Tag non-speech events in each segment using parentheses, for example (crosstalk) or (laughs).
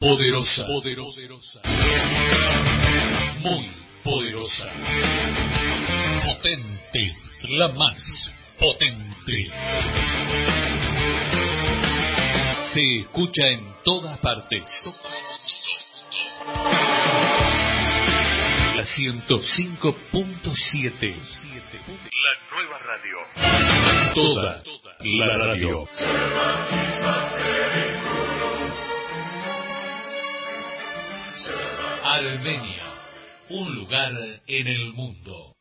Poderosa. Poderosa. Muy poderosa. Potente. La más potente. Se escucha en todas partes. La 105.7. La nueva radio. Toda la radio. Armenia, un lugar en el mundo.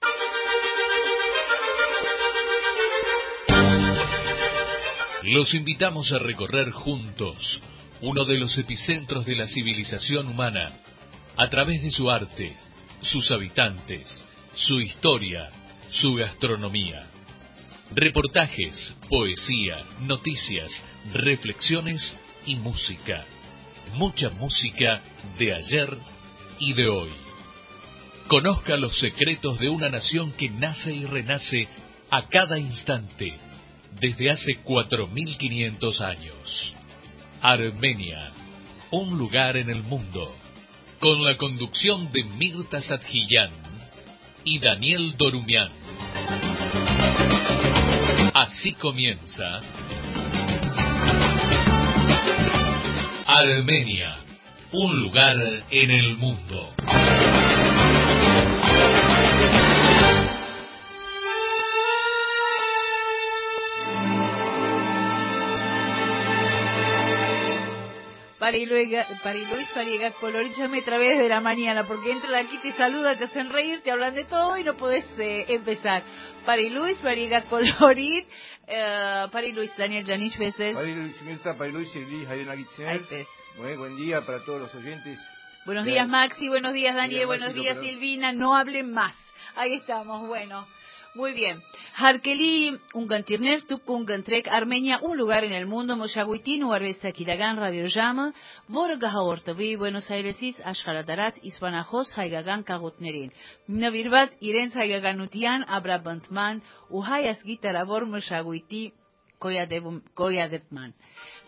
Los invitamos a recorrer juntos uno de los epicentros de la civilización humana a través de su arte, sus habitantes, su historia, su gastronomía. Reportajes, poesía, noticias, reflexiones y música. Mucha música de ayer y de hoy. Conozca los secretos de una nación que nace y renace a cada instante desde hace 4.500 años. Armenia, un lugar en el mundo, con la conducción de Mirta Sadjiyan y Daniel Dorumian. Así comienza Armenia, un lugar en el mundo. Luis Fariega, coloríchame a través de la mañana, porque entran aquí, te saludan, te hacen reír, te hablan de todo y no podés eh, empezar. Luis Fariega, colorit, eh, Luis Daniel Janich, veces. Luis Mirta, Luis Eli, Javier Bueno, buen día para todos los oyentes. Buenos días, Maxi, buenos días, Daniel, buenos días, Silvina, no hablen más. Ahí estamos, bueno. Muy bien. Harkeli, Ungantirner, Tukungantrek, Armenia, un lugar en el mundo, Moshaguitin, Uarbesta Kiragan, Radio Llama, Borgaha Ortavi, Buenos Airesis, Ashkaratarat, Ispanajos, Haigagan, Kagutnerin. Navirbat, Iren Haigaganutian, Abrabantman, Uhayas Gitarabor, Moshaguiti, Koyadepman.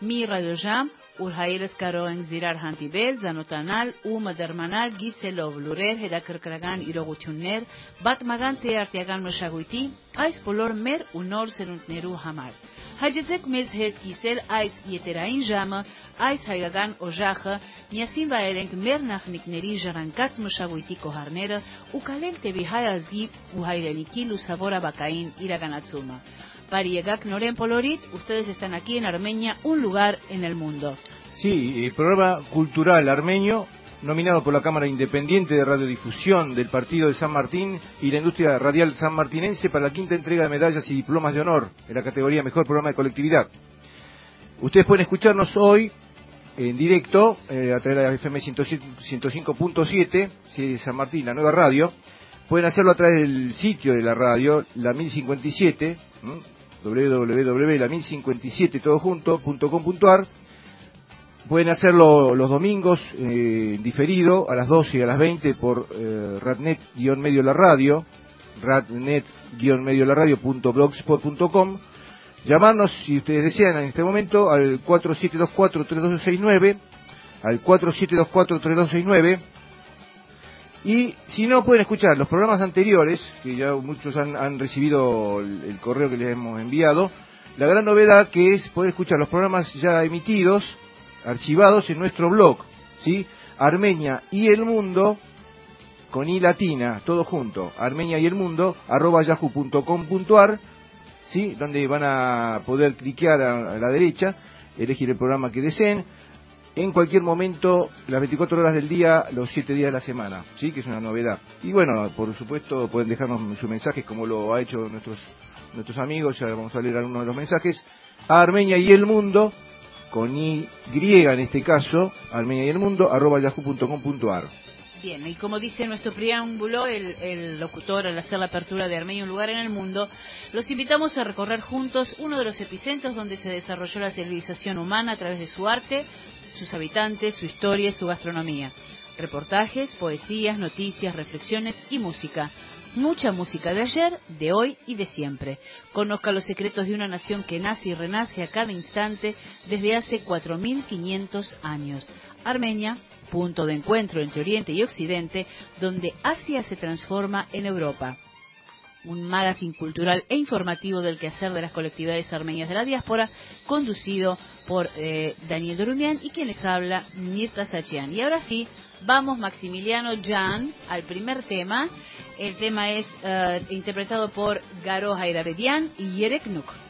Mi Radio Jam, ուր հայերս կարող ենք զիրար հանդիպել, զանոթանալ ու մդերմանալ գիսելով լուրեր, հետաքրքրական իրողություններ, պատմական ծեարտիական մշակույթի այս բոլոր մեր ու նոր սերունդներու համար։ Հաջեցեք մեզ հետ գիսել այս եթերային ժամը, այս հայկական օժախը, միասին վայելենք մեր նախնիկների ժառանգած մշակույթի կոհարները ու կալենք տեւի հայ ազգի ու հայրենիքի լուսավոր ապակային իրականացումը։ Pariegak Noren Polorit, ustedes están aquí en Armenia, un lugar en el mundo. Sí, el programa cultural armenio, nominado por la Cámara Independiente de Radiodifusión del Partido de San Martín y la Industria Radial sanmartinense para la quinta entrega de medallas y diplomas de honor en la categoría Mejor Programa de Colectividad. Ustedes pueden escucharnos hoy en directo eh, a través de la FM 105.7, si San Martín, la nueva radio. Pueden hacerlo a través del sitio de la radio, la 1057, www.la1057 Pueden hacerlo los domingos eh, diferido a las 12 y a las 20 por eh, Radnet-medio la radio, radnet-medio la radio.blogspot.com. Llamarnos si ustedes desean en este momento al 4724-3269, al 4724-3269 y si no, pueden escuchar los programas anteriores, que ya muchos han, recibido el, correo que les hemos enviado. La gran novedad que es poder escuchar los programas ya emitidos, archivados en nuestro blog, ¿sí? Armenia y el mundo, con i latina, todo junto, armenia y el mundo, arroba yahoo.com.ar, ¿sí? Donde van a poder cliquear a la derecha, elegir el programa que deseen en cualquier momento, las 24 horas del día, los 7 días de la semana, ¿sí? Que es una novedad. Y bueno, por supuesto, pueden dejarnos sus mensajes como lo ha hecho nuestros nuestros amigos, ya vamos a leer algunos de los mensajes, a Armenia y el Mundo, con Y en este caso, Armenia y el Mundo, arroba yahoo.com.ar. Bien, y como dice nuestro preámbulo, el, el, locutor al hacer la apertura de Armenia, un lugar en el mundo, los invitamos a recorrer juntos uno de los epicentros donde se desarrolló la civilización humana a través de su arte, sus habitantes, su historia y su gastronomía. reportajes, poesías, noticias, reflexiones y música. Mucha música de ayer, de hoy y de siempre. Conozca los secretos de una nación que nace y renace a cada instante desde hace 4.500 años. Armenia, punto de encuentro entre Oriente y Occidente, donde Asia se transforma en Europa un magazine cultural e informativo del quehacer de las colectividades armenias de la diáspora, conducido por eh, Daniel Dorumian y quien les habla, Mirta Sachian. Y ahora sí, vamos Maximiliano Jan al primer tema. El tema es eh, interpretado por Garo Hairabedian y Yerek Nuk.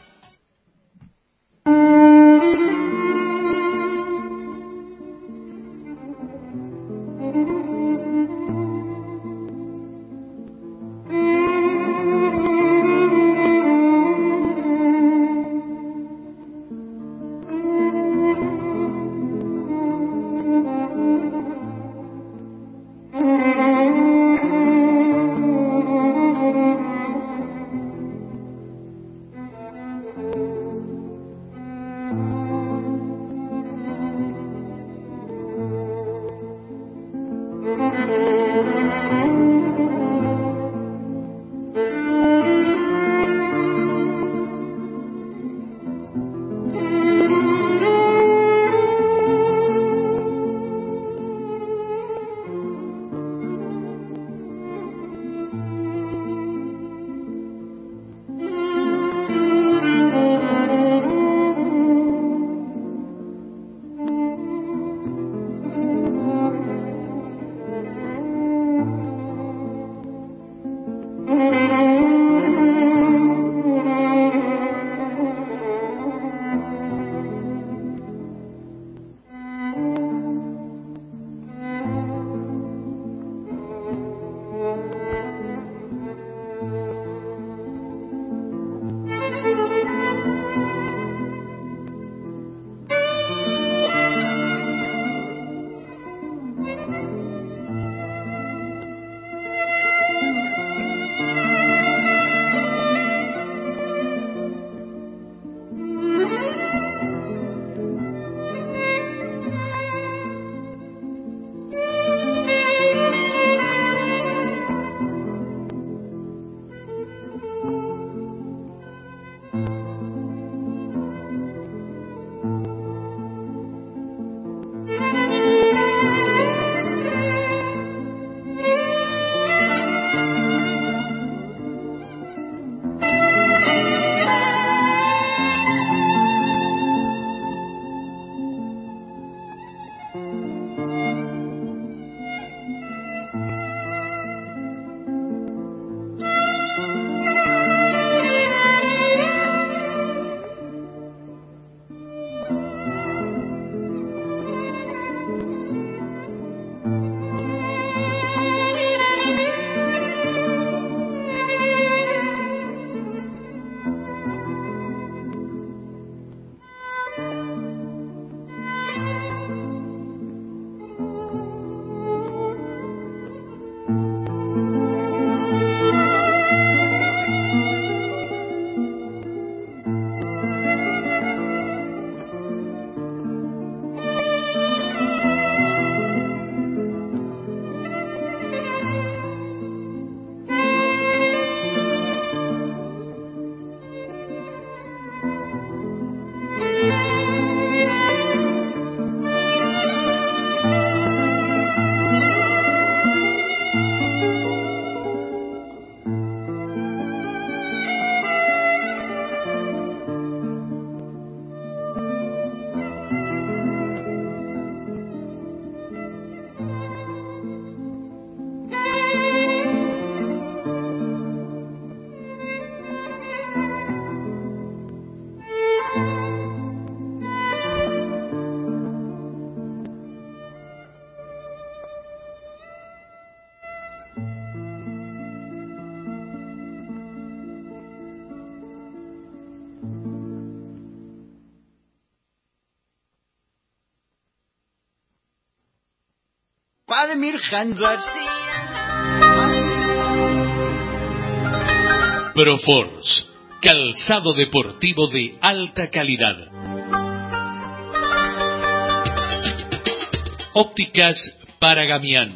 Proforce, calzado deportivo de alta calidad. Ópticas para Gamián.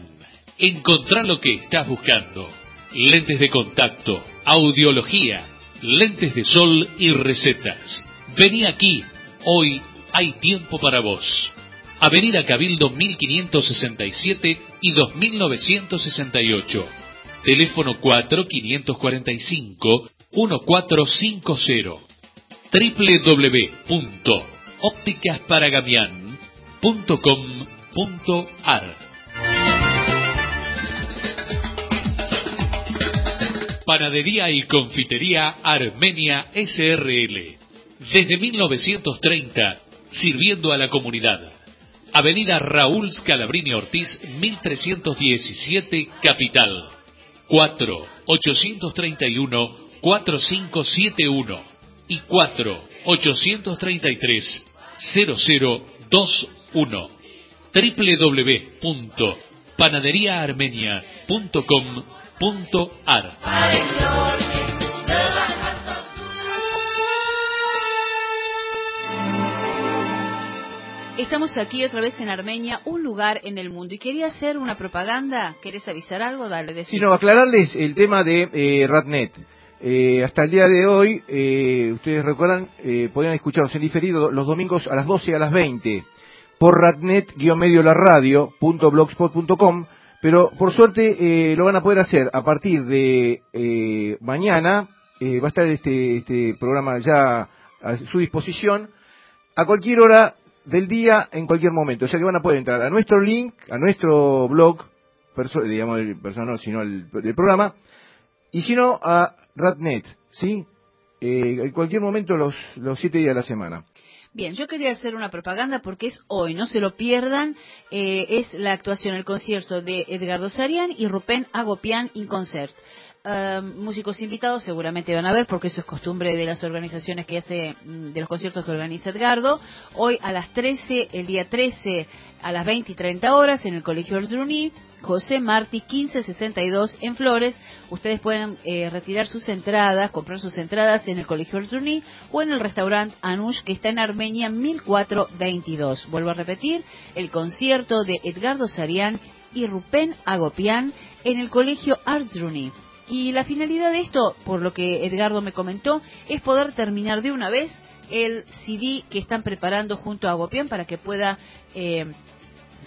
Encontrá lo que estás buscando. Lentes de contacto, audiología, lentes de sol y recetas. Vení aquí. Hoy hay tiempo para vos. Avenida Cabildo 1567 y 2968. Teléfono 4545 1450 www.ópticasparagamián.com.ar Panadería y Confitería Armenia SRL. Desde 1930, sirviendo a la comunidad. Avenida Raúl Scalabrini Ortiz, 1317, Capital. 4 831 4571 y 4 833 0021 www.panaderiaarmenia.com.ar Estamos aquí otra vez en Armenia, un lugar en el mundo. Y quería hacer una propaganda. ¿Querés avisar algo? Dale, decir. Sí, no, aclararles el tema de eh, Radnet. Eh, hasta el día de hoy, eh, ustedes recuerdan, eh, podían escucharnos en diferido los domingos a las 12 y a las 20 por radnet-radio.blogspot.com, pero por suerte eh, lo van a poder hacer a partir de eh, mañana. Va a estar este, este programa ya a su disposición a cualquier hora del día, en cualquier momento. O sea que van a poder entrar a nuestro link, a nuestro blog, digamos, el personal, sino el, del programa, y si no, a Radnet, ¿sí? Eh, en cualquier momento los, los siete días de la semana. Bien, yo quería hacer una propaganda porque es hoy, no se lo pierdan, eh, es la actuación, el concierto de Edgardo Sarian y Rupén Agopian in Concert. Uh, músicos invitados seguramente van a ver porque eso es costumbre de las organizaciones que hace mm, de los conciertos que organiza Edgardo. Hoy a las 13 el día 13 a las 20 y 30 horas en el Colegio Erzruní José Martí 1562 en Flores. Ustedes pueden eh, retirar sus entradas comprar sus entradas en el Colegio Erzruní o en el restaurante Anush que está en Armenia 1422 vuelvo a repetir el concierto de Edgardo Sarian y Rupén Agopian en el Colegio Arzruni y la finalidad de esto, por lo que Edgardo me comentó, es poder terminar de una vez el CD que están preparando junto a Gopian para que pueda eh,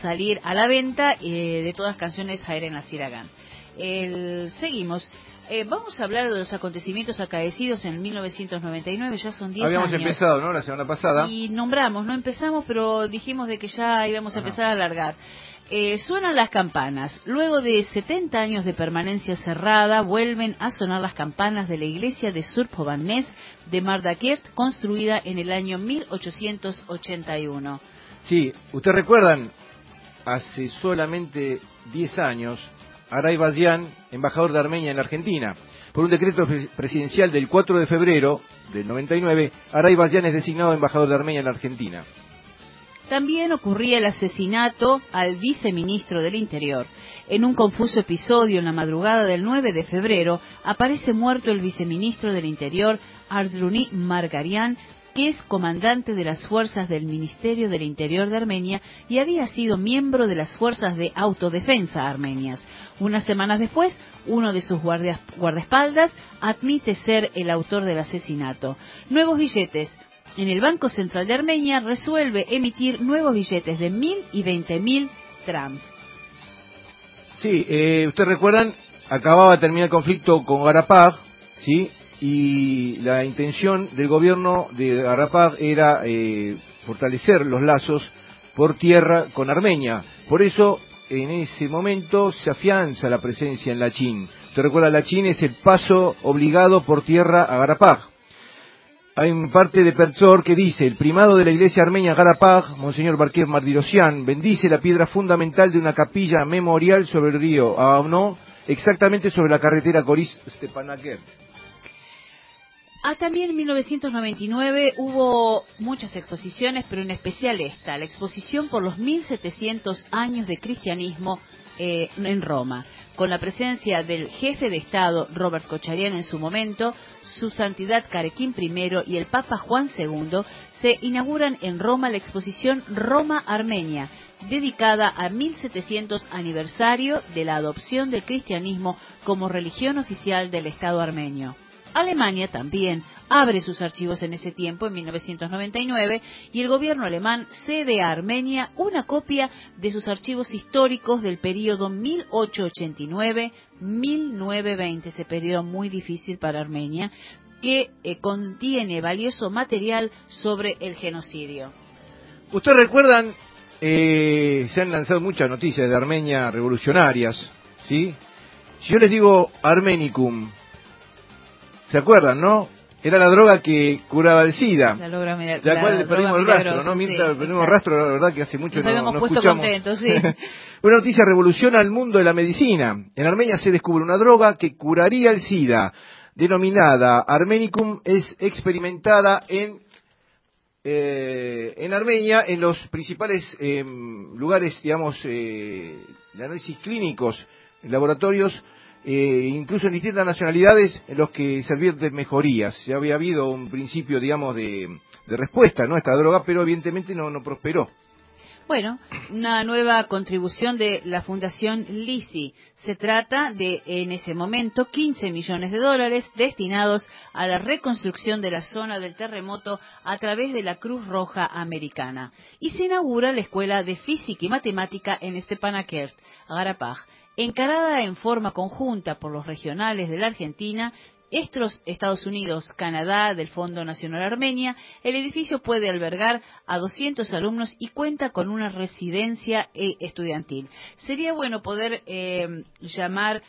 salir a la venta eh, de todas canciones Jaeren Asiragan. El, seguimos. Eh, vamos a hablar de los acontecimientos acaecidos en 1999, ya son 10 Habíamos años. empezado, ¿no? La semana pasada. Y nombramos, no empezamos, pero dijimos de que ya íbamos a empezar a alargar. Eh, suenan las campanas. Luego de 70 años de permanencia cerrada, vuelven a sonar las campanas de la iglesia de Surpovanés de Mardakert, construida en el año 1881. Sí, ustedes recuerdan, hace solamente 10 años, Aray Bazian, embajador de Armenia en la Argentina, por un decreto presidencial del 4 de febrero del 99, Aray Bazian es designado embajador de Armenia en la Argentina. También ocurría el asesinato al viceministro del Interior. En un confuso episodio en la madrugada del 9 de febrero, aparece muerto el viceministro del Interior, Arzruni Margarian, que es comandante de las fuerzas del Ministerio del Interior de Armenia y había sido miembro de las fuerzas de autodefensa armenias. Unas semanas después, uno de sus guardias, guardaespaldas admite ser el autor del asesinato. Nuevos billetes en el Banco Central de Armenia resuelve emitir nuevos billetes de mil y veinte mil trams. Sí, eh, ustedes recuerdan, acababa de terminar el conflicto con Garapag, ¿sí? Y la intención del gobierno de Garapag era eh, fortalecer los lazos por tierra con Armenia. Por eso, en ese momento, se afianza la presencia en la Chin. Usted recuerda, la Chin es el paso obligado por tierra a Garapag hay un parte de Perzor que dice, el primado de la iglesia armenia Garapag, Monseñor Barquer Mardirosian, bendice la piedra fundamental de una capilla memorial sobre el río no, exactamente sobre la carretera Coris-Stepanaker. Ah, también en 1999 hubo muchas exposiciones, pero en especial esta, la exposición por los 1700 años de cristianismo eh, en Roma. Con la presencia del jefe de Estado Robert Kocharian en su momento, su santidad Carequín I y el Papa Juan II, se inauguran en Roma la exposición Roma-Armenia, dedicada al 1700 aniversario de la adopción del cristianismo como religión oficial del Estado armenio. Alemania también abre sus archivos en ese tiempo, en 1999, y el gobierno alemán cede a Armenia una copia de sus archivos históricos del periodo 1889-1920, ese periodo muy difícil para Armenia, que eh, contiene valioso material sobre el genocidio. ¿Ustedes recuerdan? Eh, se han lanzado muchas noticias de Armenia revolucionarias, ¿sí? Si yo les digo Armenicum, ¿se acuerdan, no? Era la droga que curaba el SIDA. La, droga, la, cual perdimos el rastro, ¿no? Mientras perdimos el rastro, la verdad que hace mucho Nos no, no escuchamos. Contentos, sí. (laughs) una noticia revoluciona el mundo de la medicina. En Armenia se descubre una droga que curaría el SIDA, denominada Armenicum, es experimentada en eh, en Armenia, en los principales eh, lugares, digamos, eh, de análisis clínicos, laboratorios eh, incluso en distintas nacionalidades en los que se advierten mejorías. Ya había habido un principio, digamos, de, respuesta ¿no? a esta droga, pero evidentemente no, no prosperó. Bueno, una nueva contribución de la Fundación Lisi. Se trata de, en ese momento, 15 millones de dólares destinados a la reconstrucción de la zona del terremoto a través de la Cruz Roja Americana. Y se inaugura la Escuela de Física y Matemática en Stepanakert, Garapaj, encarada en forma conjunta por los regionales de la Argentina, estos Estados Unidos, Canadá, del Fondo Nacional Armenia, el edificio puede albergar a 200 alumnos y cuenta con una residencia eh, estudiantil. Sería bueno poder eh, llamar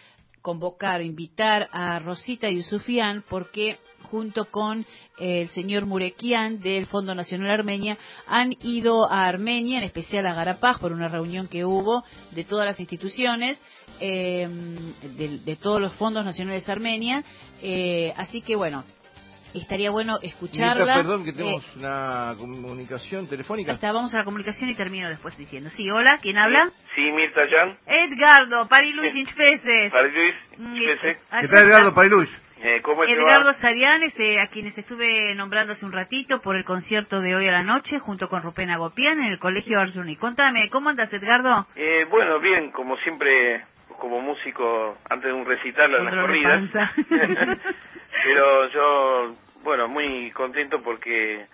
convocar, invitar a Rosita Yusufian porque junto con el señor Murekian del Fondo Nacional Armenia han ido a Armenia, en especial a Garapaj, por una reunión que hubo de todas las instituciones, eh, de, todos los fondos nacionales Armenia. Eh, así que bueno, estaría bueno escucharla. perdón, que tenemos eh, una comunicación telefónica. Hasta vamos a la comunicación y termino después diciendo. Sí, hola, ¿quién habla? Sí, Mirta Jan. Edgardo, Pariluis Inchpeses. Pariluis Inchpeses. ¿Qué tal, Edgardo Pariluis? Eh, ¿cómo Edgardo Sarianes, eh, a quienes estuve nombrando hace un ratito por el concierto de hoy a la noche, junto con Rupena Gopián en el Colegio Arzuni. Contame, ¿cómo andas, Edgardo? Eh, bueno, bien, como siempre, como músico, antes de un recital a las corridas. (laughs) Pero yo, bueno, muy contento porque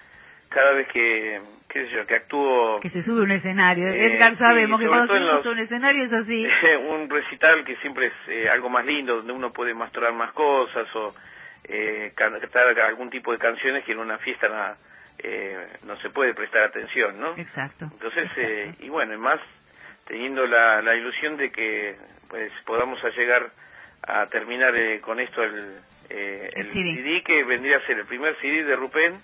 cada vez que, qué sé yo, que actúo... Que se sube un escenario. Eh, Edgar, sabemos que cuando subimos un escenario es así. (laughs) un recital que siempre es eh, algo más lindo, donde uno puede mostrar más cosas o eh, cantar algún tipo de canciones que en una fiesta no, eh, no se puede prestar atención, ¿no? Exacto. Entonces, Eh, y bueno, más teniendo la, la ilusión de que pues podamos llegar a terminar con esto el eh, el, CD. que vendría a ser el primer CD de Rupén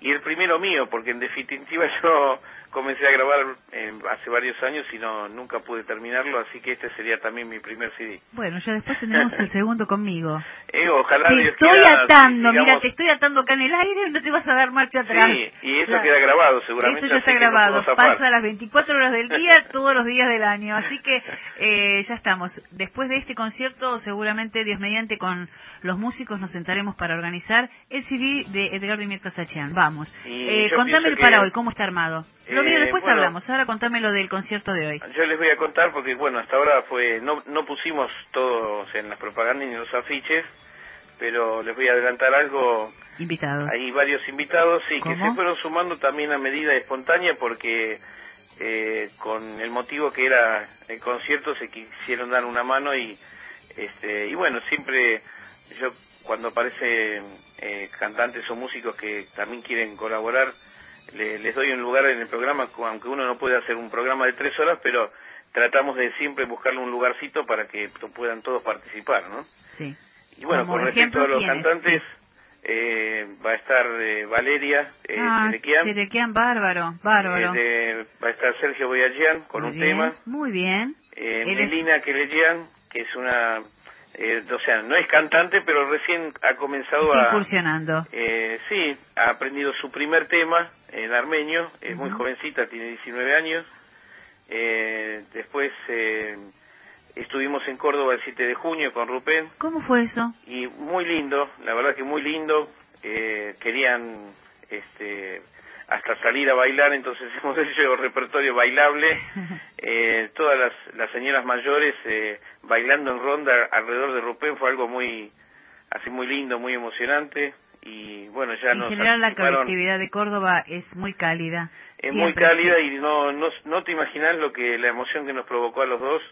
y el primero mío, porque en definitiva (laughs) yo comencé a grabar eh, hace varios años y no nunca pude terminarlo, así que este sería también mi primer CD. Bueno, ya después tenemos el segundo conmigo. (laughs) Eh, ojalá te estoy atando, mira, te estoy atando acá en el aire no te vas a dar marcha atrás. Sí, y eso queda grabado seguramente. Eso ya está grabado, pasa las 24 horas del día, (laughs) todos los días del año, así que eh, ya estamos. Después de este concierto, seguramente Dios mediante con los músicos nos sentaremos para organizar el CD de Edgardo y Mirta Sachian. Vamos, eh, contame el para hoy, ¿cómo está armado? Lo mío, después eh, hablamos. Ahora contame lo del concierto de hoy. Yo les voy a contar porque, bueno, hasta ahora fue no, no pusimos todos en las propagandas ni en los afiches, pero les voy a adelantar algo. Invitados. Hay varios invitados, sí, que se fueron sumando también a medida espontánea porque eh, con el motivo que era el concierto se quisieron dar una mano y, este, y bueno, siempre yo cuando aparecen eh, cantantes o músicos que también quieren colaborar, les doy un lugar en el programa, aunque uno no puede hacer un programa de tres horas, pero tratamos de siempre buscarle un lugarcito para que puedan todos participar, ¿no? Sí. Y bueno, con respecto a los cantantes, eh, va a estar eh, Valeria eh, ah, bárbaro, bárbaro. Eh, va a estar Sergio Boyajian con un tema. Muy bien. Eh, Melina es... que es una eh, o sea, no es cantante, pero recién ha comenzado a... Incursionando. Eh, sí, ha aprendido su primer tema en armenio, es muy jovencita, tiene 19 años. Eh, después, eh, Estuvimos en Córdoba el 7 de junio con Rupén. ¿Cómo fue eso? Y muy lindo, la verdad que muy lindo. Eh, querían este, hasta salir a bailar, entonces (laughs) hemos hecho repertorio bailable. (laughs) Eh, todas las, las señoras mayores eh, bailando en ronda alrededor de Rupén fue algo muy, así muy lindo, muy emocionante. Y bueno, ya en general la colectividad de Córdoba es muy cálida. Es muy cálida y no, no, no te imaginas lo que la emoción que nos provocó a los dos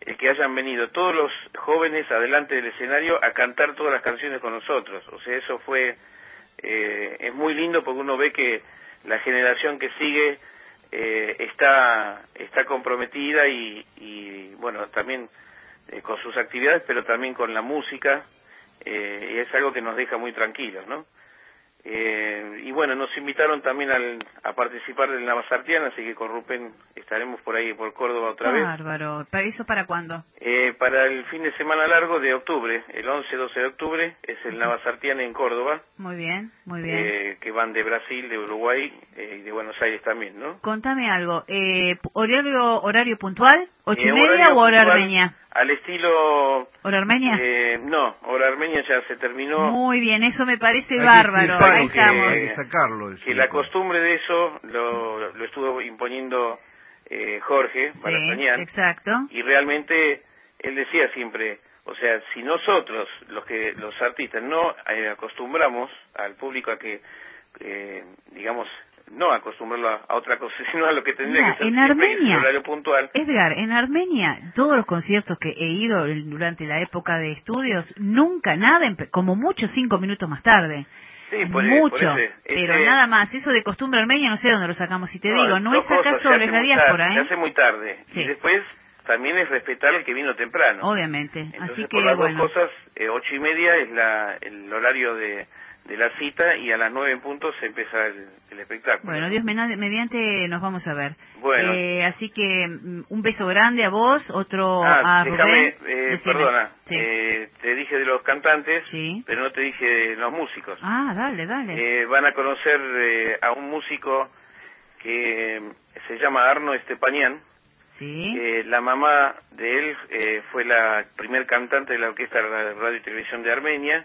el que hayan venido todos los jóvenes adelante del escenario a cantar todas las canciones con nosotros. O sea, eso fue, eh, es muy lindo porque uno ve que la generación que sigue eh, está, está comprometida y, y bueno, también eh, con sus actividades, pero también con la música, eh, y es algo que nos deja muy tranquilos, ¿no? Eh, y bueno, nos invitaron también al, a participar del Navasartian, así que con Rupen estaremos por ahí, por Córdoba otra vez. Bárbaro. ¿Para eso para cuándo? Eh, para el fin de semana largo de octubre, el 11-12 de octubre, es el Navasartian en Córdoba. Muy bien, muy bien. Eh, que van de Brasil, de Uruguay y de Buenos Aires también, ¿no? Contame algo. ¿Horario horario puntual? ¿Ocho y media o hora armenia? Al estilo... ¿Hora armenia? Eh, no, hora armenia ya se terminó. Muy bien, eso me parece bárbaro. Ahí estamos. Que, sacarlo. Que la costumbre de eso lo, lo estuvo imponiendo eh, Jorge para sí, exacto. Y realmente él decía siempre, o sea, si nosotros, los que los artistas, no eh, acostumbramos al público a que, eh, digamos, no acostumbrarlo a, otra cosa, (laughs) sino a lo que tendría que ser en Armenia, horario puntual. Edgar, en Armenia, todos los conciertos que he ido durante la época de estudios, nunca nada, como mucho cinco minutos más tarde. Sí, por mucho, por ese, pero ese, nada más. Eso de costumbre armenia no sé dónde lo sacamos. Si te no, digo, no es acá sobre, es la diáspora, ¿eh? Se hace muy tarde. Sí. Y después también es respetar al que vino temprano. Obviamente. Entonces, Así que, por las bueno. dos cosas, eh, ocho y media es la, el horario de, de la cita y a las nueve en punto se empieza el, el espectáculo. Bueno, Dios mediante nos vamos a ver. Bueno. Eh, así que un beso grande a vos, otro ah, a déjame, Eh, perdona, sí. eh, te dije de los cantantes, sí. pero no te dije de los músicos. Ah, dale, dale. Eh, van a conocer eh, a un músico que se llama Arno Estepanian. Sí. Eh, la mamá de él eh, fue la primer cantante de la Orquesta de Radio y Televisión de Armenia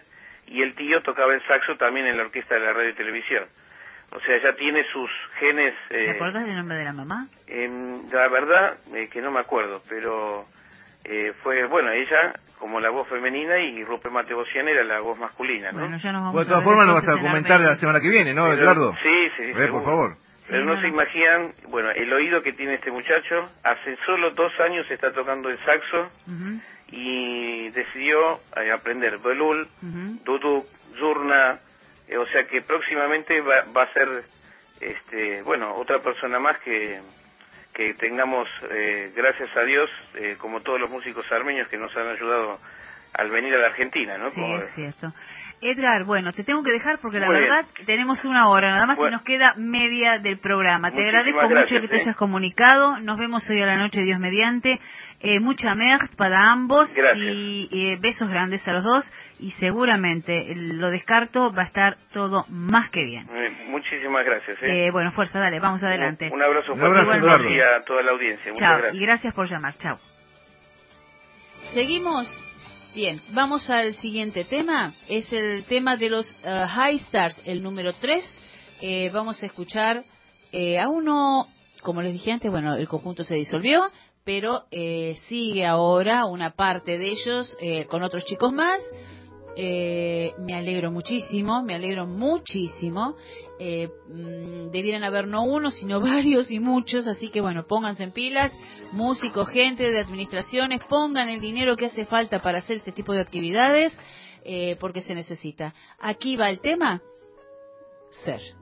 y el tío tocaba el saxo también en la Orquesta de la Radio y Televisión. O sea, ya tiene sus genes... Eh, ¿Te acuerdas del nombre de la mamá? Eh, la verdad eh, que no me acuerdo, pero eh, fue, bueno, ella como la voz femenina y Rupert Matebosian era la voz masculina, ¿no? Bueno, ya nos vamos bueno, de todas formas nos vas a comentar la semana que viene, ¿no, pero, Eduardo? Sí, sí, Ve, por favor. Pero no, se imaginan, bueno, el oído que tiene este muchacho, hace solo dos años está tocando el saxo y decidió eh, aprender belul, ujú. duduk, zurna, eh, o sea que próximamente va, va a ser, este, bueno, otra persona más que, que tengamos, eh, gracias a Dios, eh, como todos los músicos armenios que nos han ayudado al venir a la Argentina, ¿no? Sí, Como- es cierto. Edgar, bueno, te tengo que dejar porque la Muy bien. verdad tenemos una hora, nada más Bueno. y nos queda media del programa. Te agradezco mucho que te ¿eh? hayas comunicado. Nos vemos hoy a la noche, Dios mediante. Eh, mucha mer para ambos Gracias. y eh, besos grandes a los dos y seguramente lo descarto va a estar todo más que bien. Eh, muchísimas gracias. ¿eh? Eh, bueno, fuerza, dale, vamos adelante. Un, un abrazo Un fuerte abrazo, Eduardo. y a toda la audiencia. Muchas Chao, gracias. y gracias por llamar. Chao. Seguimos. Bien, vamos al siguiente tema. Es el tema de los eh, High Stars, el número 3. vamos a escuchar eh, a uno, como les dije antes, bueno, el conjunto se disolvió, pero eh, sigue ahora una parte de ellos eh, con otros chicos más. Eh, me alegro muchísimo, me alegro muchísimo. Eh, mm, debieran haber no uno, sino (laughs) varios y muchos, así que bueno, pónganse en pilas, músicos, gente de administraciones, pongan el dinero que hace falta para hacer este tipo de actividades, eh, porque se necesita. Aquí va el tema, ser.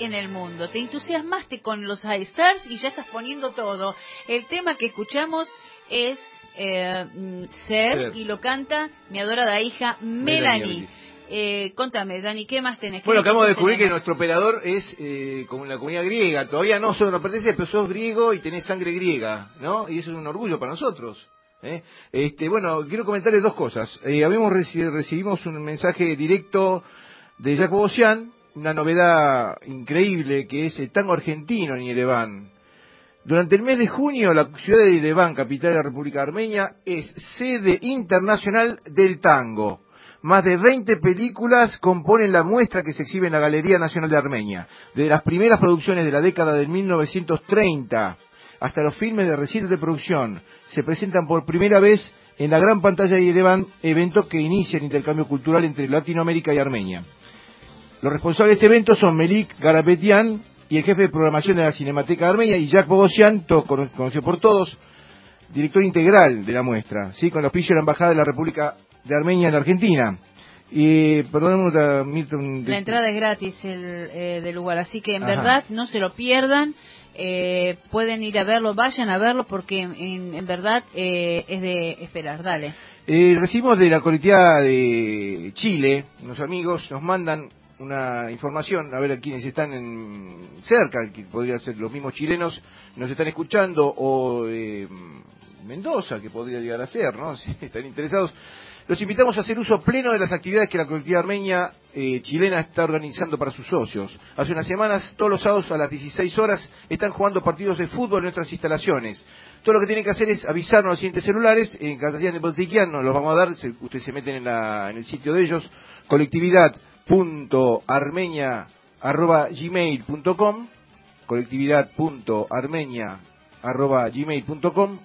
en el mundo. Te entusiasmaste con los iStars y ya estás poniendo todo. El tema que escuchamos es eh, mm, Ser, y lo canta mi adorada hija Melanie. Eh, contame, Dani, ¿qué más tenés? Bueno, acabamos de descubrir que nuestro operador es eh, como la comunidad griega. Todavía no solo pertenece, pero sos griego y tenés sangre griega, ¿no? Y eso es un orgullo para nosotros. ¿eh? Este, bueno, quiero comentarles dos cosas. Eh, habíamos recibimos un mensaje directo de Jacobo Bocian, una novedad increíble que es el tango argentino en Yerevan. Durante el mes de junio, la ciudad de Yerevan, capital de la República Armenia, es sede internacional del tango. Más de 20 películas componen la muestra que se exhibe en la Galería Nacional de Armenia. Desde las primeras producciones de la década de 1930 hasta los filmes de reciente producción, se presentan por primera vez en la gran pantalla de Yerevan, evento que inicia el intercambio cultural entre Latinoamérica y Armenia. Los responsables de este evento son Melik Garapetian y el jefe de programación de la Cinemateca de Armenia y Jack Bogosian, conocido por todos, director integral de la muestra, ¿sí? con los auspicio de la Embajada de la República de Armenia en la Argentina. Y La entrada es gratis el, eh, del lugar, así que en verdad no se lo pierdan. Eh, pueden ir a verlo, vayan a verlo porque en, verdad eh, es de esperar. Dale. recibimos de la coletía de Chile, unos amigos nos mandan una información, a ver a quienes están en, cerca, que podrían ser los mismos chilenos, nos están escuchando, o eh, Mendoza, que podría llegar a ser, ¿no? (laughs) Si están interesados. Los invitamos a hacer uso pleno de las actividades que la colectividad armenia eh, chilena está organizando para sus socios. Hace unas semanas, todos los sábados a las 16 horas, están jugando partidos de fútbol en nuestras instalaciones. Todo lo que tienen que hacer es avisarnos a los siguientes celulares, en Castellán de Botiquian nos los vamos a dar, ustedes se meten en, en el sitio de ellos, colectividad.armenia.gmail.com colectividad.armenia.gmail.com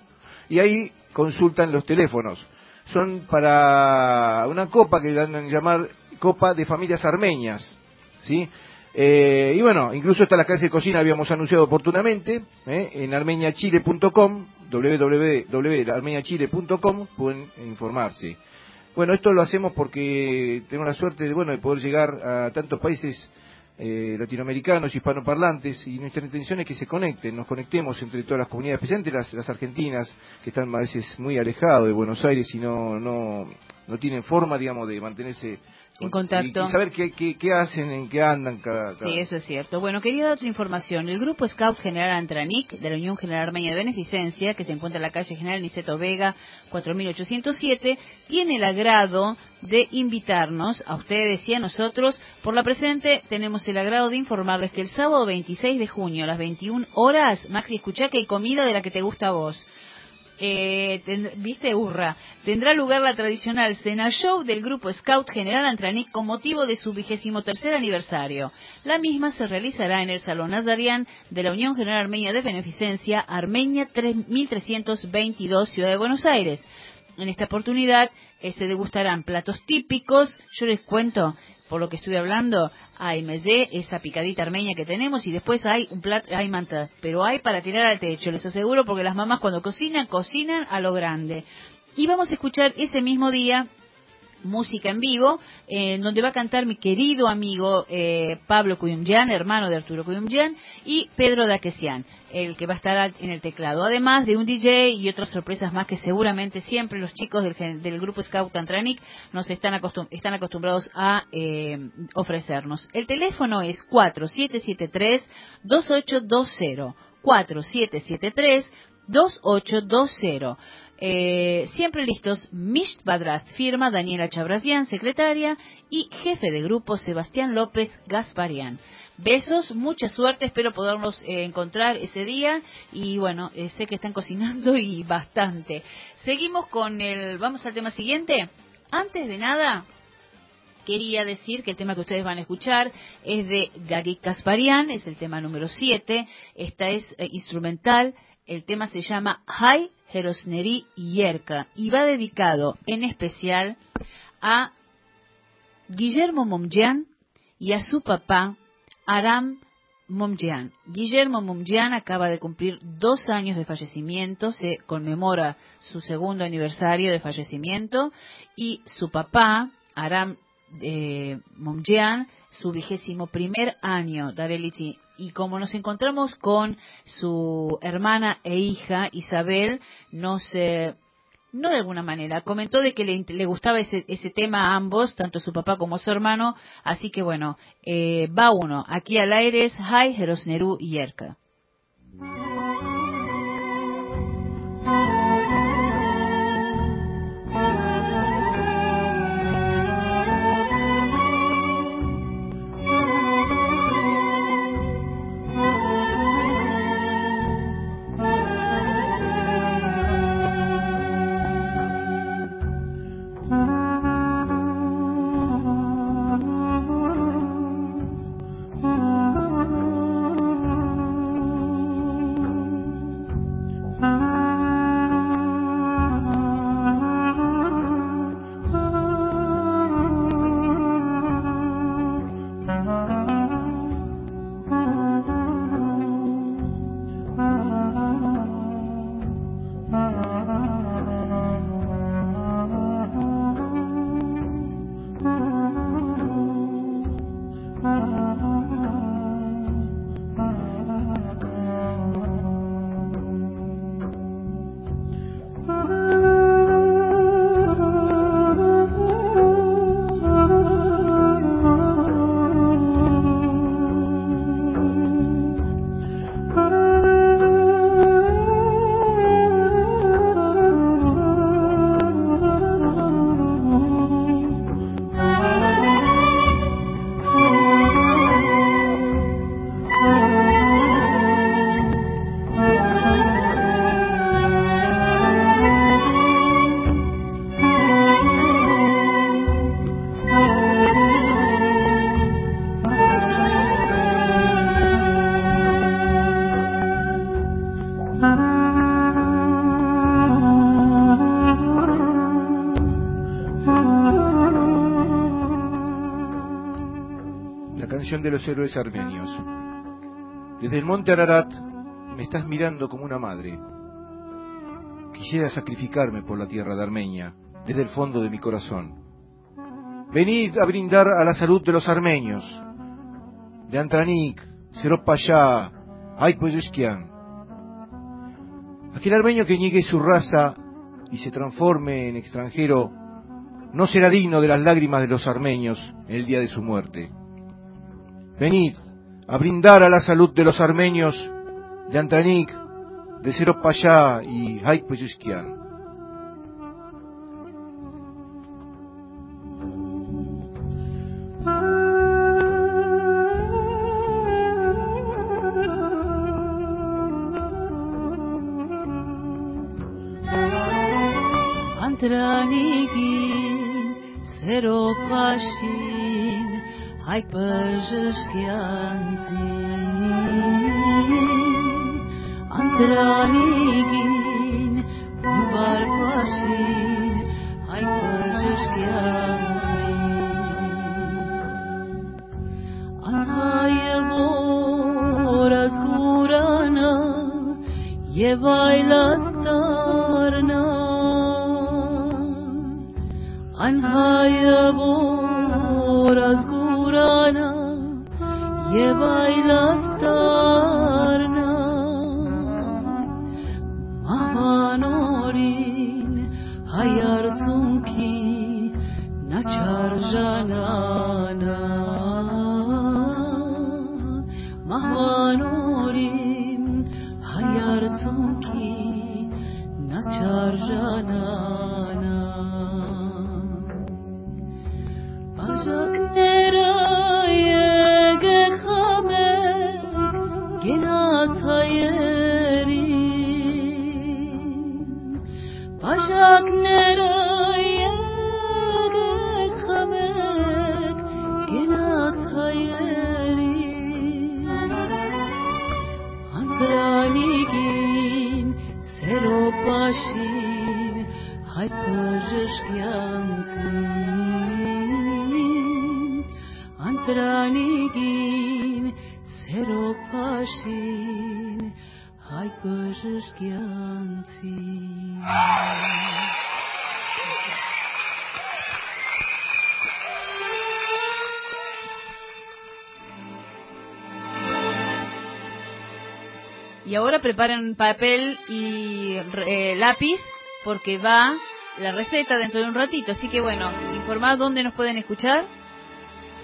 y ahí consultan los teléfonos son para una copa que dan a llamar Copa de Familias Armenias, ¿sí? Eh, y bueno, incluso está la clase de cocina habíamos anunciado oportunamente ¿eh? en armeniachile.com, www.armeniachile.com pueden informarse. Bueno, esto lo hacemos porque tengo la suerte de bueno de poder llegar a tantos países eh, latinoamericanos, hispanoparlantes, y nuestra intención es que se conecten, nos conectemos entre todas las comunidades, especialmente las, las argentinas, que están a veces muy alejados de Buenos Aires y no, no, no tienen forma, digamos, de mantenerse en contacto. Y, saber qué, qué, hacen, en qué andan cada, Sí, eso es cierto. Bueno, quería dar otra información. El Grupo Scout General Antranic de la Unión General Armenia de Beneficencia, que se encuentra en la calle General Niceto Vega, 4807, tiene el agrado de invitarnos, a ustedes y a nosotros, por la presente tenemos el agrado de informarles que el sábado 26 de junio a las 21 horas, Maxi, escuchá que hay comida de la que te gusta a vos eh, viste, Urra, tendrá lugar la tradicional cena show del grupo Scout General Antranic con motivo de su vigésimo tercer aniversario. La misma se realizará en el Salón Nazarian de la Unión General Armenia de Beneficencia, Armenia 3322, Ciudad de Buenos Aires. En esta oportunidad eh, se degustarán platos típicos. Yo les cuento, por lo que estoy hablando, hay mesé, esa picadita armenia que tenemos, y después hay un plato, hay manta, pero hay para tirar al techo, les aseguro, porque las mamás cuando cocinan, cocinan a lo grande. Y vamos a escuchar ese mismo día música en vivo, en donde va a cantar mi querido amigo eh, Pablo Cuyumyan, hermano de Arturo Cuyumyan, y Pedro Daquesian, el que va a estar en el teclado. Además de un DJ y otras sorpresas más que seguramente siempre los chicos del, del grupo Scout Antranic nos están, están acostumbrados a eh, ofrecernos. El teléfono es 4773-2820. 4773 2820. Eh, siempre listos, Misht Badrast, firma Daniela Chabrasian, secretaria, y jefe de grupo Sebastián López Gasparian. Besos, mucha suerte, espero podernos eh, encontrar ese día y bueno, eh, sé que están cocinando y (laughs) bastante. Seguimos con el, vamos al tema siguiente. Antes de nada, quería decir que el tema que ustedes van a escuchar es de Gary Gasparian, es el tema número 7, esta es instrumental, el tema se llama High Jerosneri Yerka y va dedicado en especial a Guillermo Momjian y a su papá Aram Momjian. Guillermo Momjian acaba de cumplir dos años de fallecimiento, se conmemora su segundo aniversario de fallecimiento y su papá Aram eh, Momjian, su vigésimo primer año, Dareliti y como nos encontramos con su hermana e hija Isabel, nos eh, no de alguna manera, comentó de que le, gustaba ese, ese, tema a ambos, tanto su papá como su hermano, así que bueno, eh, va uno, aquí al aire es Hai Jerosneru y Erka. Héroes armenios. Desde el monte Ararat me estás mirando como una madre. Quisiera sacrificarme por la tierra de Armenia, desde el fondo de mi corazón. Venid a brindar a la salud de los armenios, de Antranik, Seropayá, Aypoyushkian. Aquel armenio que niegue su raza y se transforme en extranjero no será digno de las lágrimas de los armenios en el día de su muerte. Venid a brindar a la salud de los armenios de Antranik, de Seropayá y Haikpoyushkian. Haikpajashkianzin, Znamigin, seropashin, hyperjishkyanzin. Antranigin, seropashin, hyperjishkyanzin. Y ahora preparen papel y eh, lápiz porque va la receta dentro de un ratito. Así que bueno, informad dónde nos pueden escuchar.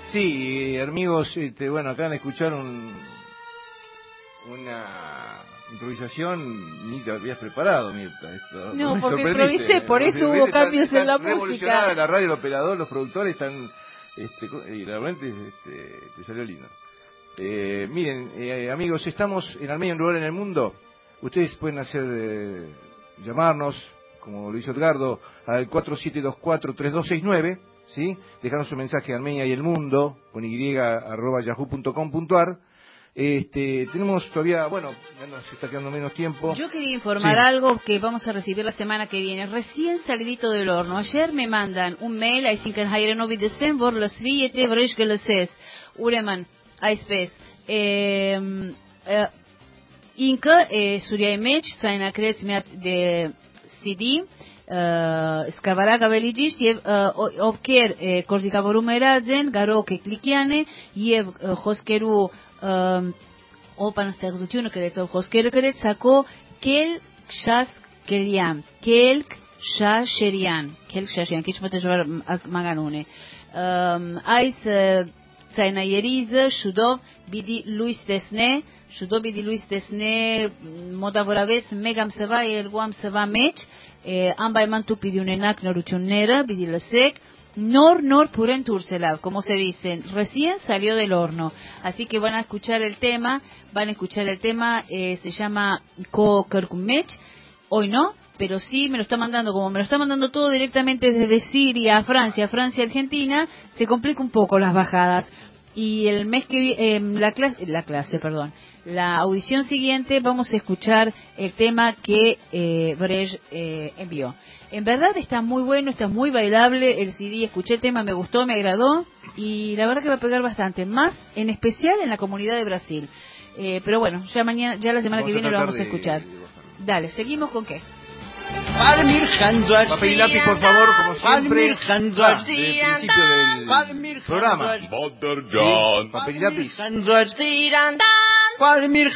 Sí, amigos, este, bueno, acaban de escuchar un, una improvisación ni te habías preparado, Mirta. Esto, No, porque improvisé, por eso hubo están- cambios en la música. La radio, el operador, los productores están, este, y realmente este, te salió lindo. Eh, miren, eh, amigos, estamos en Armenia, un lugar en el mundo. Ustedes pueden hacer, eh, llamarnos, como lo hizo Edgardo, al 4724-3269, ¿sí? Dejarnos un mensaje a Armenia y el mundo, con y arroba yahoo.com.ar. Este, tenemos todavía, bueno, ya nos está quedando menos tiempo. Yo quería informar Sí. algo que vamos a recibir la semana que viene. Recién salidito del horno. Ayer me mandan un mail, I think en Novi December, los Viete, այսպես ինքը Սուրիայի մեջ ցայնակրեց մի հատ դե, CD սկավարակ ավելի ճիշտ եւ ովքեր կորզիկավորում երած են կարող եք լիքյանը եւ խոսքերու օպան ստեղծությունը գրեցով խոսքերը գրեց սակո կել շաս գելյան կելք շաշերյան կելք շաշերյան քիչ մտեժվար մանանուն է այս Tsaina Yeriza, Shudov, Bidi Luis Desne, Shudov Bidi Luis Desne, Modavoraves, Megam Seba, Erguam Seba Mech, Amba Mantu Pidiunenak Noruchunera, Bidi Lasek, Nor Nor Puren Turselav, como se dicen, recién salió del horno. Así que van a escuchar el tema, van a escuchar el tema, eh, se llama Ko Kerkumech, hoy no, pero sí me lo está mandando, como me lo está mandando todo directamente desde Siria a Francia, Francia, Argentina, se complica un poco las bajadas. Y el mes que eh, la clase, la clase, perdón, la audición siguiente vamos a escuchar el tema que eh, Brecht eh, envió. En verdad está muy bueno, está muy bailable el CD, escuché el tema, me gustó, me agradó. y la verdad que va a pegar bastante, más en especial en la comunidad de Brasil. Eh, pero bueno, ya mañana, ya la semana que viene lo vamos a escuchar. Dale, seguimos con qué. Palmir Papel y lápiz, por favor, como siempre. Ah, principio del programa. Papel y lápiz. Palmir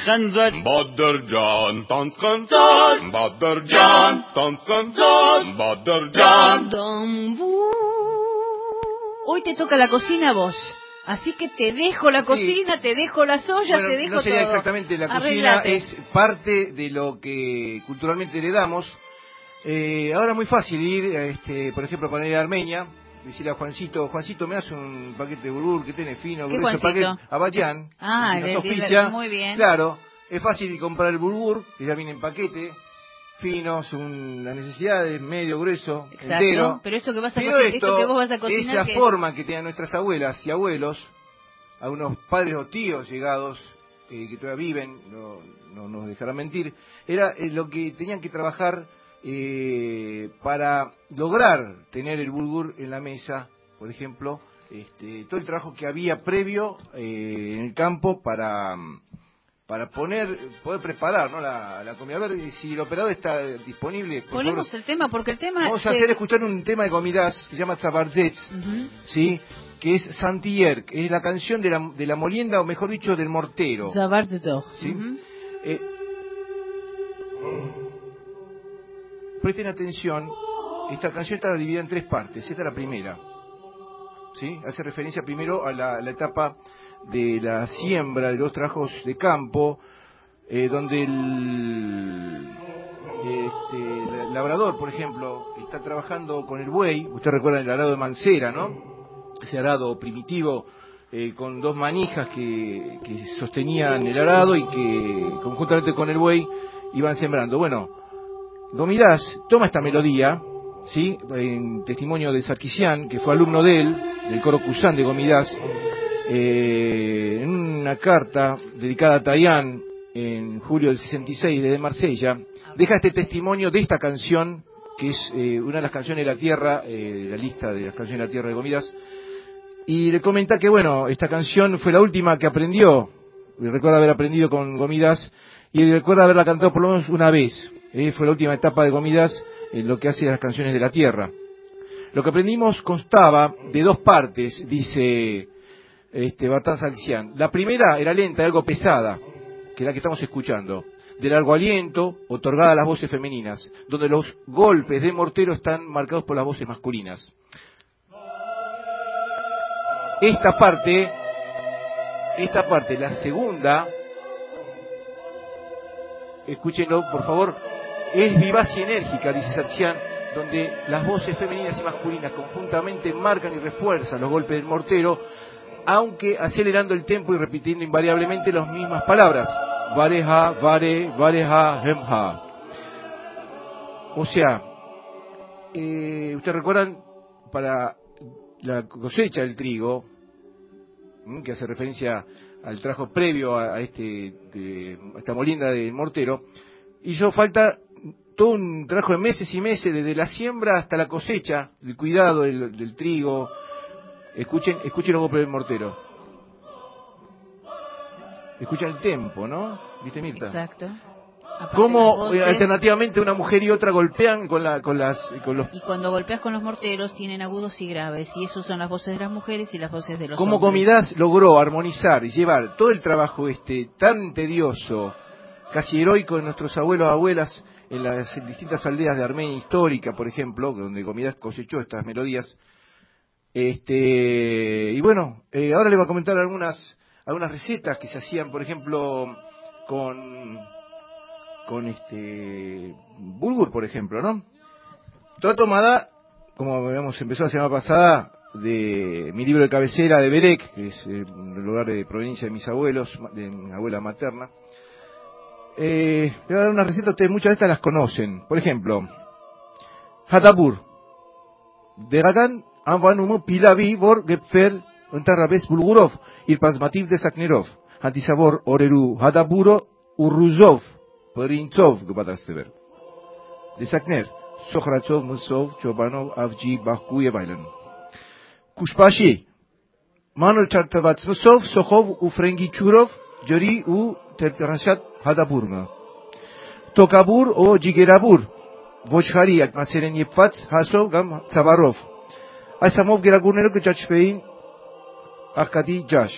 Hoy te toca la cocina a vos. Así que te dejo la cocina, te dejo las ollas, te dejo no sería exactamente la cocina, es parte de lo que culturalmente le damos. Eh, ahora es muy fácil ir, este, por ejemplo, poner a Armenia, decirle a Juancito, Juancito, me hace un paquete de burgur que tiene fino, grueso, paquete, a Bayán, ah, nos muy bien. Claro, es fácil comprar el bulgur, que ya viene en paquete, finos, una necesidad de medio grueso, entero. Pero esto que vas a esto, que vos vas a cocinar, esa forma que tenían nuestras abuelas y abuelos, algunos padres o tíos llegados eh, que todavía viven, no, no nos dejarán mentir, era eh, lo que tenían que trabajar eh, para lograr tener el bulgur en la mesa, por ejemplo, este, todo el trabajo que había previo en el campo para para poner, poder preparar ¿no? la, la comida. A ver si el operador está disponible. Ponemos el tema, porque el tema... Vamos a hacer escuchar un tema de comidas que se llama Zabarzets, ¿sí? que es Santier, que es la canción de la, de la molienda, o mejor dicho, del mortero. ¿sí? Eh, presten atención, esta canción está dividida en tres partes, esta es la primera. ¿sí? Hace referencia primero a la, etapa de la siembra de los trabajos de campo, eh, donde el, este, labrador, por ejemplo, está trabajando con el buey, usted recuerda el arado de Mancera, ¿no? Ese arado primitivo eh, con dos manijas que, que, sostenían el arado y que conjuntamente con el buey iban sembrando. Bueno, Gomirás toma esta melodía, ¿sí? En testimonio de Sarkisian, que fue alumno de él, del coro Cusán de Gomirás, eh, en una carta dedicada a Tayán en julio del 66 desde Marsella, deja este testimonio de esta canción, que es eh, una de las canciones de la tierra, eh, de la lista de las canciones de la tierra de Gomidas, y le comenta que, bueno, esta canción fue la última que aprendió, recuerda haber aprendido con Gomidas, y recuerda haberla cantado por lo menos una vez, fue la última etapa de Gomidas en lo que hace las canciones de la tierra. Lo que aprendimos constaba de dos partes, dice este, Bartán La primera era lenta, algo pesada, que es la que estamos escuchando, de largo aliento, otorgada a las voces femeninas, donde los golpes de mortero están marcados por las voces masculinas. Esta parte, esta parte, la segunda, escúchenlo por favor, es vivaz y enérgica, dice Sarcián, donde las voces femeninas y masculinas conjuntamente marcan y refuerzan los golpes del mortero, aunque acelerando el tempo y repitiendo invariablemente las mismas palabras. Vareja, vare, vareja, hemha. O sea, eh, ustedes recuerdan para la cosecha del trigo, que hace referencia al trabajo previo a, este, esta molienda del mortero, hizo falta todo un trabajo de meses y meses, desde la siembra hasta la cosecha, el cuidado del trigo, Escuchen, escuchen los golpes del mortero. Escuchan el tempo, ¿no? ¿Viste, Mirta? Exacto. ¿Cómo eh, alternativamente una mujer y otra golpean con, la, con las... Con los... Y cuando golpeas con los morteros tienen agudos y graves, y esos son las voces de las mujeres y las voces de los ¿Cómo Comidas logró armonizar y llevar todo el trabajo este tan tedioso, casi heroico de nuestros abuelos abuelas en las distintas aldeas de Armenia histórica, por ejemplo, donde Comidas cosechó estas melodías, este, y bueno, eh, ahora le voy a comentar algunas, algunas recetas que se hacían, por ejemplo, con, con este, bulgur, por ejemplo, ¿no? Toda tomada, como habíamos empezado la semana pasada, de mi libro de cabecera de Berek, que es el lugar de provincia de mis abuelos, de mi abuela materna. Eh, voy a dar una receta, ustedes muchas de estas las conocen. Por ejemplo, Hatabur. De Gagán Anvanumu pilavi vor gepfer rabes bulgurov, pasmativ de Saknerov, antisabor oreru hadaburo urruzov, perintsov ver. De Sakner, Sochrachov, Musov, Chobanov, Avji, Bakuye bailan. Kushpashi, Manuel Chartavatsov, Sohov u Frengi Churov, Yori u Terranshat Hadaburma. Tokabur o Jigerabur, Vochhari Akmaseren Yepfats, Hasov Gam Tsavarov. Asamov Geragunero que Chachpein, Akati Jash.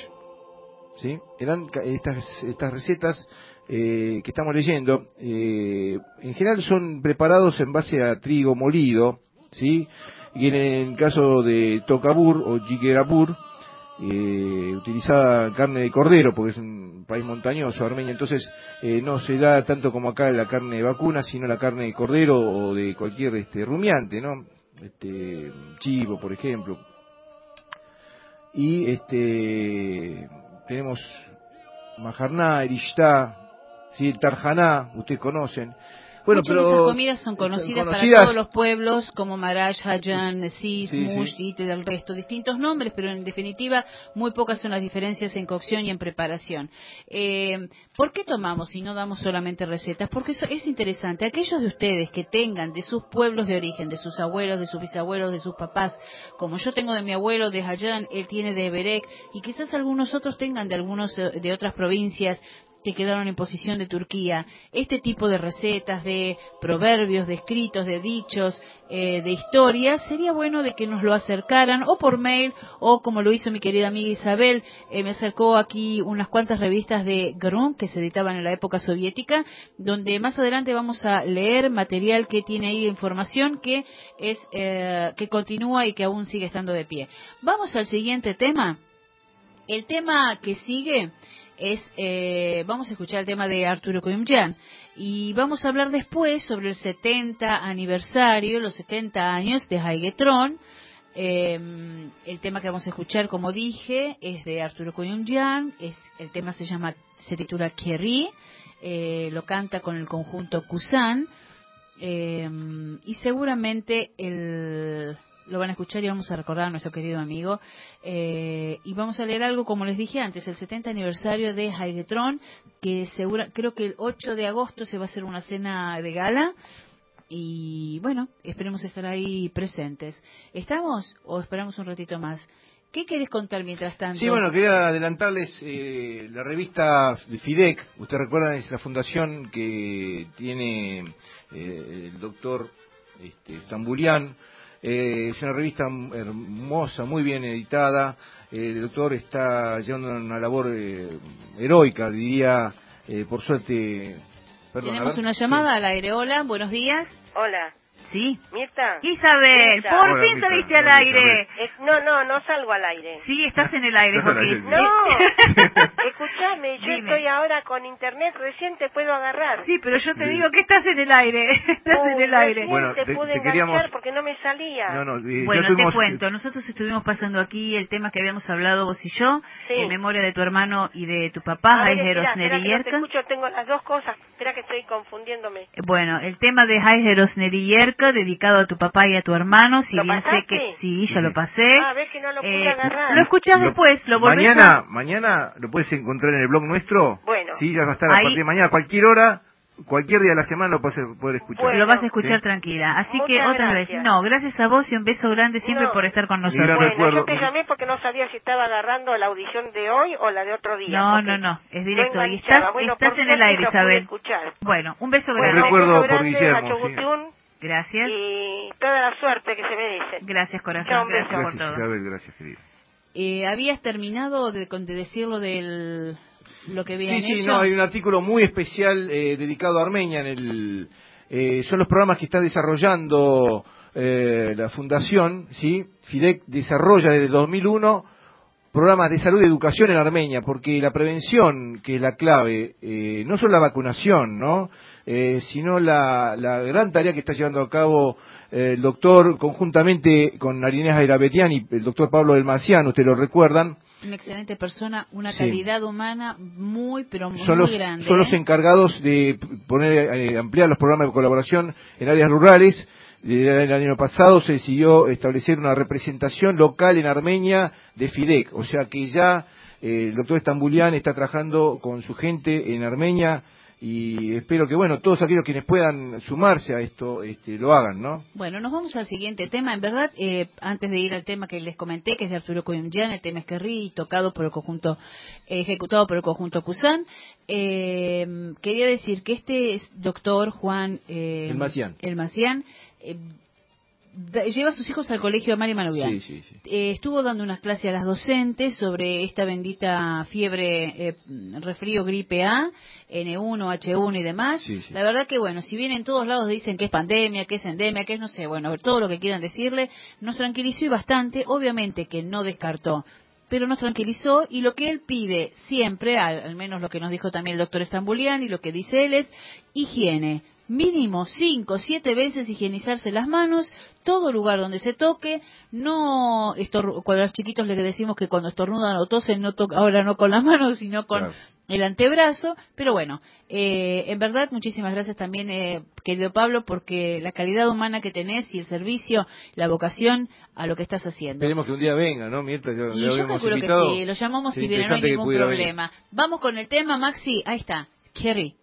¿Sí? Eran estas, estas recetas eh, que estamos leyendo, eh, en general son preparados en base a trigo molido, ¿sí? Y en el caso de Tokabur o Jigerabur, eh, utilizada carne de cordero, porque es un país montañoso, Armenia, entonces eh, no se da tanto como acá la carne de vacuna, sino la carne de cordero o de cualquier este rumiante, ¿no? Este chivo, por ejemplo. Y este tenemos majarná, erishta, ¿sí? el tarjaná, ustedes conocen, bueno, Muchas pero, de estas comidas son conocidas, para todos los pueblos, como Maraj, Hajan, Sis, y el resto, distintos nombres, pero en definitiva muy pocas son las diferencias en cocción y en preparación. Eh, ¿Por qué tomamos y no damos solamente recetas? Porque eso es interesante. Aquellos de ustedes que tengan de sus pueblos de origen, de sus abuelos, de sus bisabuelos, de sus papás, como yo tengo de mi abuelo de Hayan, él tiene de Berek, y quizás algunos otros tengan de algunos eh, de otras provincias, que quedaron en posición de Turquía, este tipo de recetas, de proverbios, de escritos, de dichos, eh, de historias, sería bueno de que nos lo acercaran o por mail o como lo hizo mi querida amiga Isabel, eh, me acercó aquí unas cuantas revistas de Grun que se editaban en la época soviética, donde más adelante vamos a leer material que tiene ahí información que es eh, que continúa y que aún sigue estando de pie. Vamos al siguiente tema. El tema que sigue es, eh, vamos a escuchar el tema de Arturo Coyumjan y vamos a hablar después sobre el 70 aniversario, los 70 años de Haigetron. Eh, el tema que vamos a escuchar, como dije, es de Arturo Coyumjan, es el tema se llama, se titula Kerry, eh, lo canta con el conjunto Kusan eh, y seguramente el lo van a escuchar y vamos a recordar a nuestro querido amigo. Eh, y vamos a leer algo, como les dije antes, el 70 aniversario de Haigetron, que segura, creo que el 8 de agosto se va a hacer una cena de gala. Y bueno, esperemos estar ahí presentes. ¿Estamos o esperamos un ratito más? ¿Qué querés contar mientras tanto? Sí, bueno, quería adelantarles eh, la revista FIDEC. Usted recuerda, es la fundación que tiene eh, el doctor este, eh, es una revista hermosa, muy bien editada. el doctor está llevando una labor eh, heroica, diría, eh, por suerte. Tenemos una llamada al aire. Hola, buenos días. Hola. Sí. Mirta. Isabel, por fin saliste al aire. no, no, no salgo al aire. Sí, estás en el aire, Jorge. No, (laughs) escúchame, yo estoy ahora con internet, recién te puedo agarrar. Sí, pero yo te digo que estás en el aire, (laughs) estás en el aire. Bueno, te, pude queríamos... porque no me salía. No, no, bueno, te cuento, nosotros estuvimos pasando aquí el tema que habíamos hablado vos y yo, en memoria de tu hermano y de tu papá, Haigeros Neriyerka. No escucho, tengo las dos cosas, espera que estoy confundiéndome. Bueno, el tema de Haigeros Neriyerka dedicado a tu papá y a tu hermano. Si bien sé que sí, ya lo pasé. Ah, que no lo eh, Lo escuchas después, lo volvés Mañana, mañana lo puedes encontrar en el blog nuestro. Bueno. Sí, ya va a estar a partir de mañana, cualquier hora cualquier día de la semana lo puedes poder escuchar. lo vas a escuchar tranquila. Así que otra vez, no, gracias a vos y un beso grande siempre por estar con nosotros. Bueno, yo te llamé porque no sabía si estaba agarrando la audición de hoy o la de otro día. No, no, no, es directo. Y estás, estás en el aire, Isabel. Bueno, un beso grande. recuerdo por Guillermo. Gracias. Y toda la suerte que se merece. Gracias, corazón. Gracias, por todo. Isabel, gracias, querida. Eh, ¿Habías terminado de, de decirlo del lo que habían sí, Sí, no, hay un artículo muy especial eh, dedicado a Armenia en el... Eh, son los programas que está desarrollando eh, la fundación, ¿sí? FIDEC desarrolla desde 2001 programas de salud y educación en Armenia, porque la prevención, que es la clave, eh, no solo la vacunación, ¿no? Eh, sino la, gran tarea que está llevando a cabo eh, el doctor conjuntamente con Arinés Airabetian y el doctor Pablo del Maciano, ustedes lo recuerdan. Una excelente persona, una calidad humana muy, pero muy, grande. Son los encargados de poner, ampliar los programas de colaboración en áreas rurales el año pasado se decidió establecer una representación local en Armenia de FIDEC, o sea que ya eh, el doctor Estambulian está trabajando con su gente en Armenia y espero que bueno todos aquellos quienes puedan sumarse a esto este, lo hagan no bueno nos vamos al siguiente tema. En verdad eh, antes de ir al tema que les comenté que es de Arturo Coyunyan el tema Esquerri tocado por el conjunto ejecutado por el conjunto Cusan eh, quería decir que este doctor Juan eh, el Macián. El Macián lleva a sus hijos al colegio de Mari Sí, sí, sí. Eh, estuvo dando unas clases a las docentes sobre esta bendita fiebre, eh, refrío, gripe A, N1, H1 y demás. La verdad que, bueno, si bien en todos lados dicen que es pandemia, que es endemia, que es no sé, bueno, todo lo que quieran decirle, nos tranquilizó y bastante. Obviamente que no descartó pero nos tranquilizó y lo que él pide siempre, al, al, menos lo que nos dijo también el doctor Estambulian y lo que dice él es higiene, mínimo cinco, siete veces higienizarse las manos, todo lugar donde se toque, no cuando los chiquitos les decimos que cuando estornudan o tosen, no ahora no con las manos, sino con el antebrazo, pero bueno, eh, en verdad muchísimas gracias también, eh, querido Pablo, porque la calidad humana que tenés y el servicio, la vocación a lo que estás haciendo. Esperemos que un día venga, ¿no? Mientras yo, y yo calculo que sí, lo llamamos si viene, no hay ningún problema. Vamos con el tema, Maxi, ahí está, Kerry.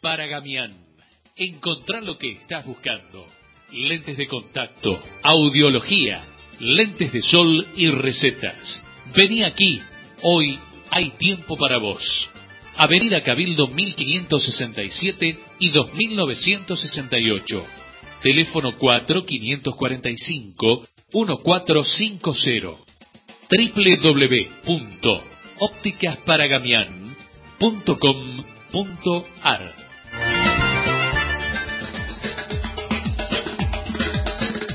Para Gamián. Encontrar lo que estás buscando. Lentes de contacto, audiología, lentes de sol y recetas. Vení aquí. Hoy hay tiempo para vos. Avenida Cabildo 1567 y 2968. Teléfono 4545 1450 www.ópticasparagamián.com.ar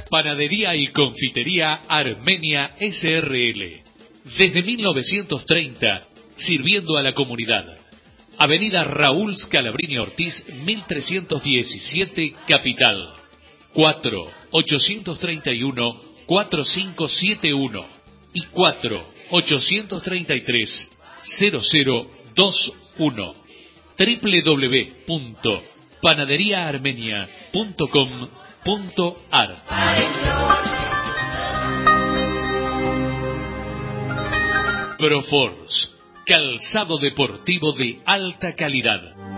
Panadería y Confitería Armenia SRL. Desde 1930 sirviendo a la comunidad. Avenida Raúl Scalabrini Ortiz, 1317, Capital. 4-831-4571 y 4-833-0021 www.panaderiaarmenia.com.ar Proforce, calzado deportivo de alta calidad.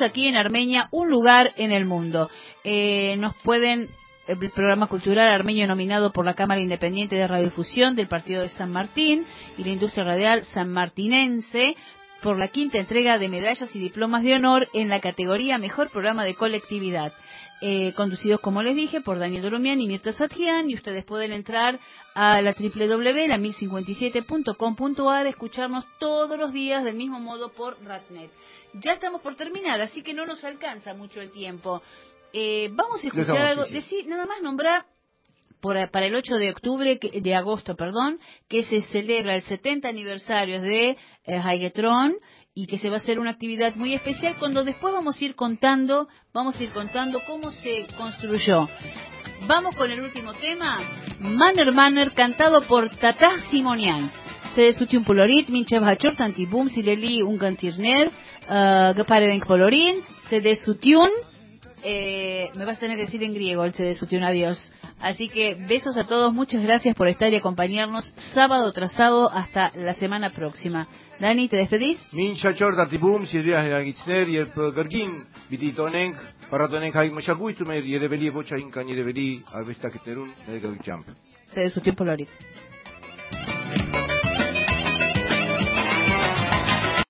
Aquí en Armenia, un lugar en el mundo. Eh, nos pueden el programa cultural armenio nominado por la Cámara Independiente de Radiodifusión del Partido de San Martín y la Industria Radial sanmartinense por la quinta entrega de medallas y diplomas de honor en la categoría Mejor Programa de Colectividad. Eh, conducidos, como les dije, por Daniel Doromian y Mirta Satjian, y ustedes pueden entrar a la www, la 1057.com.ar, escucharnos todos los días del mismo modo por Ratnet. Ya estamos por terminar, así que no nos alcanza mucho el tiempo. Eh, vamos a escuchar algo, decir, nada más nombrar para el 8 de octubre, de agosto, perdón, que se celebra el 70 aniversario de eh, y que se va a hacer una actividad muy especial cuando después vamos a ir contando, vamos a ir contando cómo se construyó. Vamos con el último tema, Manner Manner, cantado por Tata Simonian. Se un polorit, minchev hachor, tantibum, sileli un gantirner, uh, polorin, se desutiun, eh, me vas a tener que decir en griego el se desutiun adiós. Así que besos a todos, muchas gracias por estar y acompañarnos sábado trazado hasta la semana próxima. Dani, ¿te despedís? Mincha chorda tibum, en y el Hay y Bocha Inca, y Alvesta.